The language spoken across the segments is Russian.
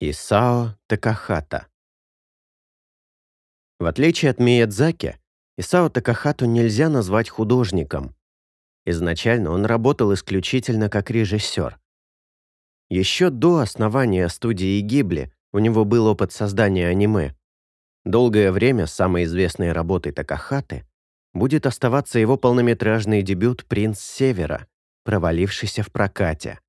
Исао Такахата В отличие от Миядзаки, Исао Такахату нельзя назвать художником. Изначально он работал исключительно как режиссер. Еще до основания студии Гибли у него был опыт создания аниме. Долгое время самой известной работой Такахаты будет оставаться его полнометражный дебют «Принц Севера», провалившийся в прокате.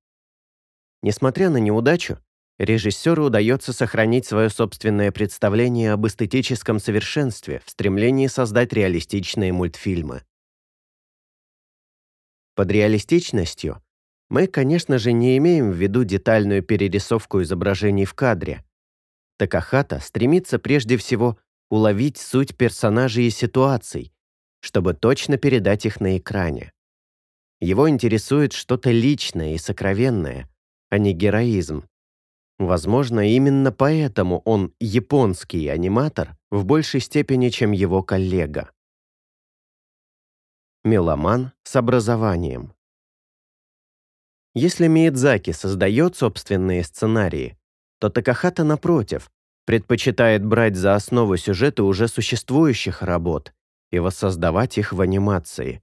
Несмотря на неудачу, режиссеру удается сохранить свое собственное представление об эстетическом совершенстве в стремлении создать реалистичные мультфильмы. Под реалистичностью мы, конечно же, не имеем в виду детальную перерисовку изображений в кадре. Такахата стремится прежде всего уловить суть персонажей и ситуаций, чтобы точно передать их на экране. Его интересует что-то личное и сокровенное, а не героизм. Возможно, именно поэтому он японский аниматор в большей степени, чем его коллега. Меломан с образованием. Если Миядзаки создает собственные сценарии, то Такахата, напротив, предпочитает брать за основу сюжеты уже существующих работ и воссоздавать их в анимации.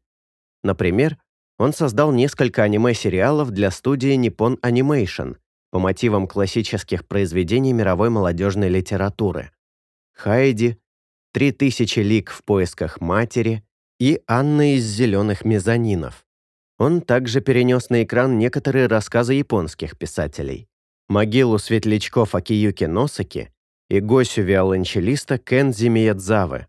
Например, он создал несколько аниме-сериалов для студии Nippon Animation по мотивам классических произведений мировой молодежной литературы. Хайди, «Три тысячи лик в поисках матери» и «Анна из зеленых мезонинов». Он также перенес на экран некоторые рассказы японских писателей. «Могилу светлячков Акиюки Носаки» и «Госю виолончелиста Кензи Миядзавы».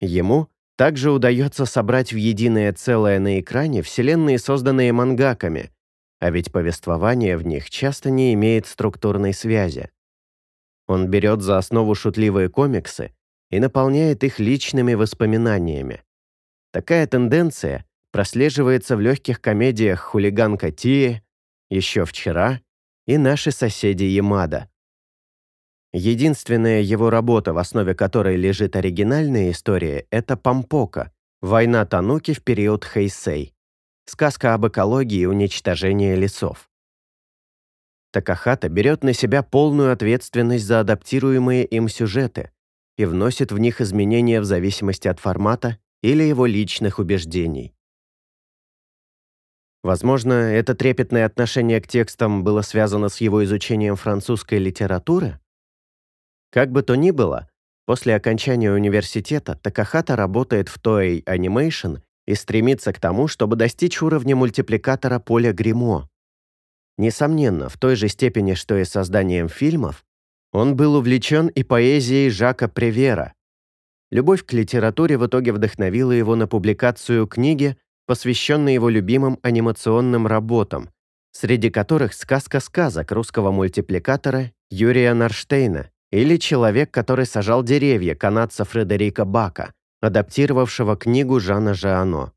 Ему также удается собрать в единое целое на экране вселенные, созданные мангаками, а ведь повествование в них часто не имеет структурной связи. Он берет за основу шутливые комиксы и наполняет их личными воспоминаниями. Такая тенденция прослеживается в легких комедиях «Хулиганка Тии», «Еще вчера» и «Наши соседи Ямада». Единственная его работа, в основе которой лежит оригинальная история, это «Пампока. Война Тануки в период Хэйсэй». Сказка об экологии и уничтожении лесов. Такахата берет на себя полную ответственность за адаптируемые им сюжеты и вносит в них изменения в зависимости от формата или его личных убеждений. Возможно, это трепетное отношение к текстам было связано с его изучением французской литературы? Как бы то ни было, после окончания университета Такахата работает в Toei Animation и стремится к тому, чтобы достичь уровня мультипликатора поля Гримо. Несомненно, в той же степени, что и созданием фильмов, он был увлечен и поэзией Жака Превера. Любовь к литературе в итоге вдохновила его на публикацию книги, посвященной его любимым анимационным работам, среди которых сказка сказок русского мультипликатора Юрия Нарштейна или «Человек, который сажал деревья» канадца Фредерика Бака, адаптировавшего книгу Жана Жиано.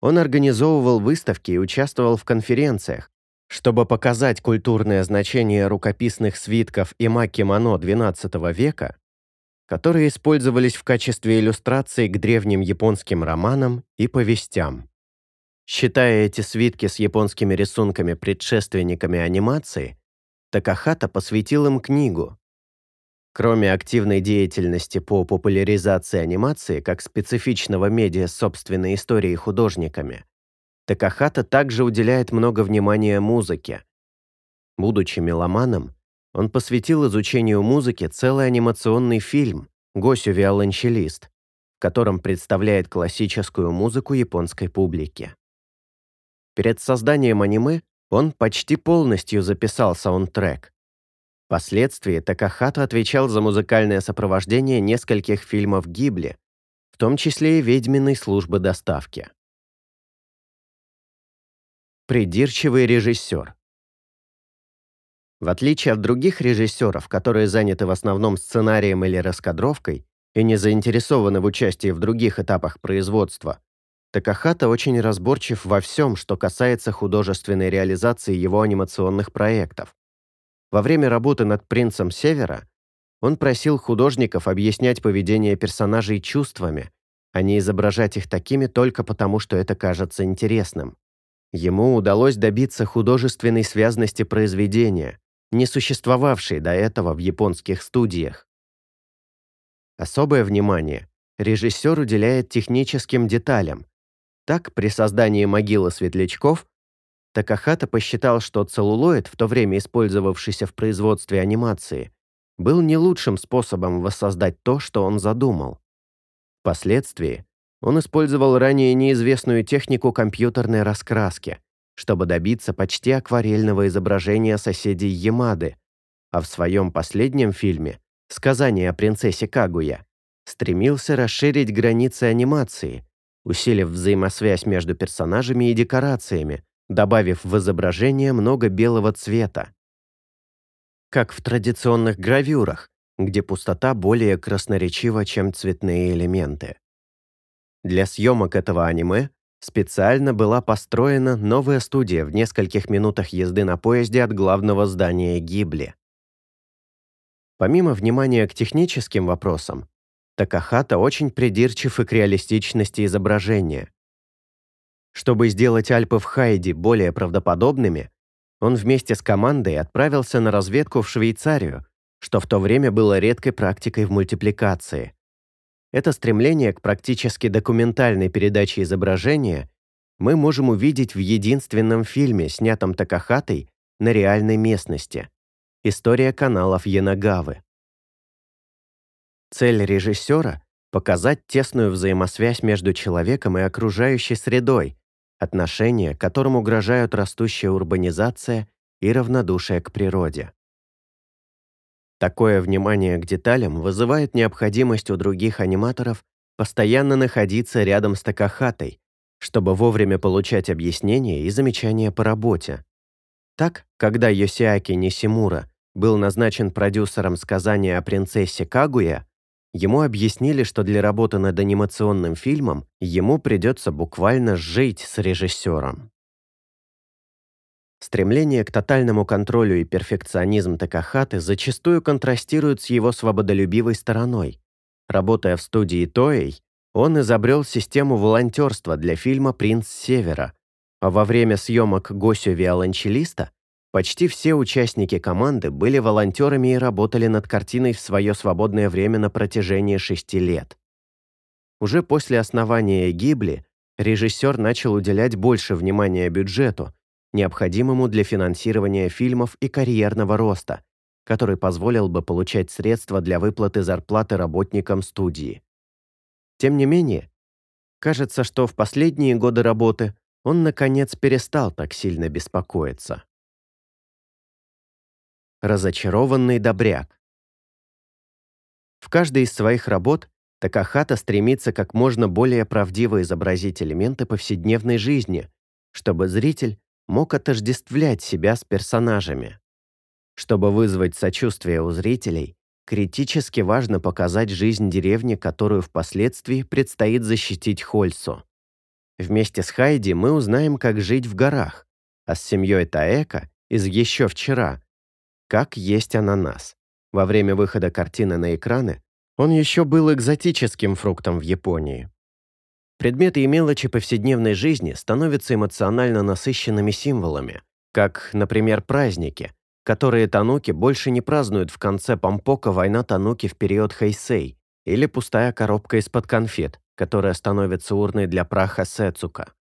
Он организовывал выставки и участвовал в конференциях, чтобы показать культурное значение рукописных свитков и макимоно XII века, которые использовались в качестве иллюстраций к древним японским романам и повестям. Считая эти свитки с японскими рисунками предшественниками анимации, Такахата посвятил им книгу, Кроме активной деятельности по популяризации анимации как специфичного медиа собственной историей художниками, Такахата также уделяет много внимания музыке. Будучи меломаном, он посвятил изучению музыки целый анимационный фильм «Госю виолончелист», в котором представляет классическую музыку японской публике. Перед созданием аниме он почти полностью записал саундтрек, Впоследствии Такахата отвечал за музыкальное сопровождение нескольких фильмов Гибли, в том числе и «Ведьминой службы доставки». Придирчивый режиссер В отличие от других режиссеров, которые заняты в основном сценарием или раскадровкой и не заинтересованы в участии в других этапах производства, Такахата очень разборчив во всем, что касается художественной реализации его анимационных проектов. Во время работы над «Принцем Севера» он просил художников объяснять поведение персонажей чувствами, а не изображать их такими только потому, что это кажется интересным. Ему удалось добиться художественной связности произведения, не существовавшей до этого в японских студиях. Особое внимание режиссер уделяет техническим деталям. Так, при создании могилы светлячков Такахата посчитал, что целлулоид, в то время использовавшийся в производстве анимации, был не лучшим способом воссоздать то, что он задумал. Впоследствии он использовал ранее неизвестную технику компьютерной раскраски, чтобы добиться почти акварельного изображения соседей Ямады, а в своем последнем фильме «Сказание о принцессе Кагуя» стремился расширить границы анимации, усилив взаимосвязь между персонажами и декорациями, добавив в изображение много белого цвета. Как в традиционных гравюрах, где пустота более красноречива, чем цветные элементы. Для съемок этого аниме специально была построена новая студия в нескольких минутах езды на поезде от главного здания Гибли. Помимо внимания к техническим вопросам, Такахата очень придирчив и к реалистичности изображения. Чтобы сделать Альпы в Хайди более правдоподобными, он вместе с командой отправился на разведку в Швейцарию, что в то время было редкой практикой в мультипликации. Это стремление к практически документальной передаче изображения мы можем увидеть в единственном фильме, снятом Такахатой на реальной местности «История каналов Янагавы». Цель режиссера — показать тесную взаимосвязь между человеком и окружающей средой, отношения, которым угрожают растущая урбанизация и равнодушие к природе. Такое внимание к деталям вызывает необходимость у других аниматоров постоянно находиться рядом с Такахатой, чтобы вовремя получать объяснения и замечания по работе. Так, когда Йосиаки Нисимура был назначен продюсером сказания о принцессе Кагуя, ему объяснили, что для работы над анимационным фильмом ему придется буквально жить с режиссером. Стремление к тотальному контролю и перфекционизм Такахаты зачастую контрастируют с его свободолюбивой стороной. Работая в студии Тоей, он изобрел систему волонтерства для фильма «Принц Севера», а во время съемок «Госю виолончелиста» почти все участники команды были волонтерами и работали над картиной в свое свободное время на протяжении шести лет. Уже после основания Гибли режиссер начал уделять больше внимания бюджету, необходимому для финансирования фильмов и карьерного роста, который позволил бы получать средства для выплаты зарплаты работникам студии. Тем не менее, кажется, что в последние годы работы он, наконец, перестал так сильно беспокоиться. Разочарованный добряк В каждой из своих работ Такахата стремится как можно более правдиво изобразить элементы повседневной жизни, чтобы зритель мог отождествлять себя с персонажами. Чтобы вызвать сочувствие у зрителей, критически важно показать жизнь деревни, которую впоследствии предстоит защитить Хольсу. Вместе с Хайди мы узнаем, как жить в горах, а с семьей Таэка из «Еще вчера» как есть ананас. Во время выхода картины на экраны он еще был экзотическим фруктом в Японии. Предметы и мелочи повседневной жизни становятся эмоционально насыщенными символами, как, например, праздники, которые тануки больше не празднуют в конце Пампока «Война тануки» в период Хэйсэй или пустая коробка из-под конфет, которая становится урной для праха Сэцука.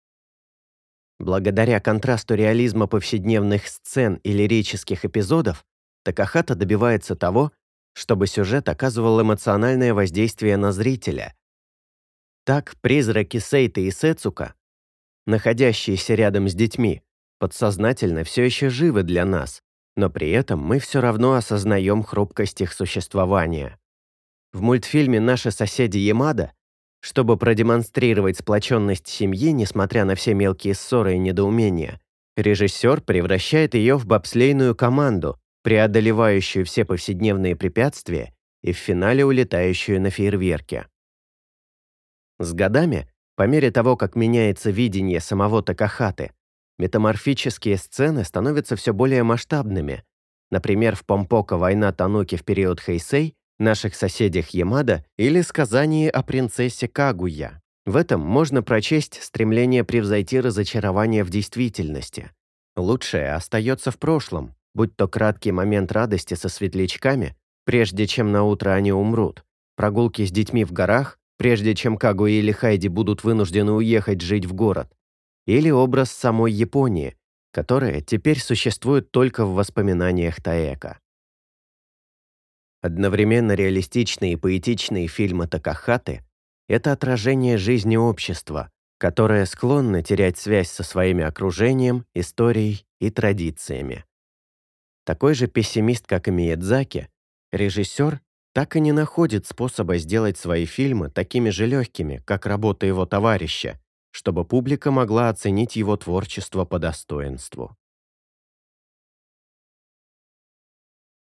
Благодаря контрасту реализма повседневных сцен и лирических эпизодов, Такахата добивается того, чтобы сюжет оказывал эмоциональное воздействие на зрителя, так призраки Сейта и Сецука, находящиеся рядом с детьми, подсознательно все еще живы для нас, но при этом мы все равно осознаем хрупкость их существования. В мультфильме «Наши соседи Ямада», чтобы продемонстрировать сплоченность семьи, несмотря на все мелкие ссоры и недоумения, режиссер превращает ее в бобслейную команду, преодолевающую все повседневные препятствия и в финале улетающую на фейерверке. С годами, по мере того, как меняется видение самого Такахаты, метаморфические сцены становятся все более масштабными. Например, в Помпоко «Война Тануки» в период Хэйсэй, наших соседях Ямада или сказании о принцессе Кагуя. В этом можно прочесть стремление превзойти разочарование в действительности. Лучшее остается в прошлом. Будь то краткий момент радости со светлячками, прежде чем на утро они умрут, прогулки с детьми в горах, прежде чем Кагу или Хайди будут вынуждены уехать жить в город, или образ самой Японии, которая теперь существует только в воспоминаниях Таэка. Одновременно реалистичные и поэтичные фильмы Такахаты – это отражение жизни общества, которое склонно терять связь со своим окружением, историей и традициями. Такой же пессимист, как и Миядзаки, режиссер так и не находит способа сделать свои фильмы такими же легкими, как работа его товарища, чтобы публика могла оценить его творчество по достоинству.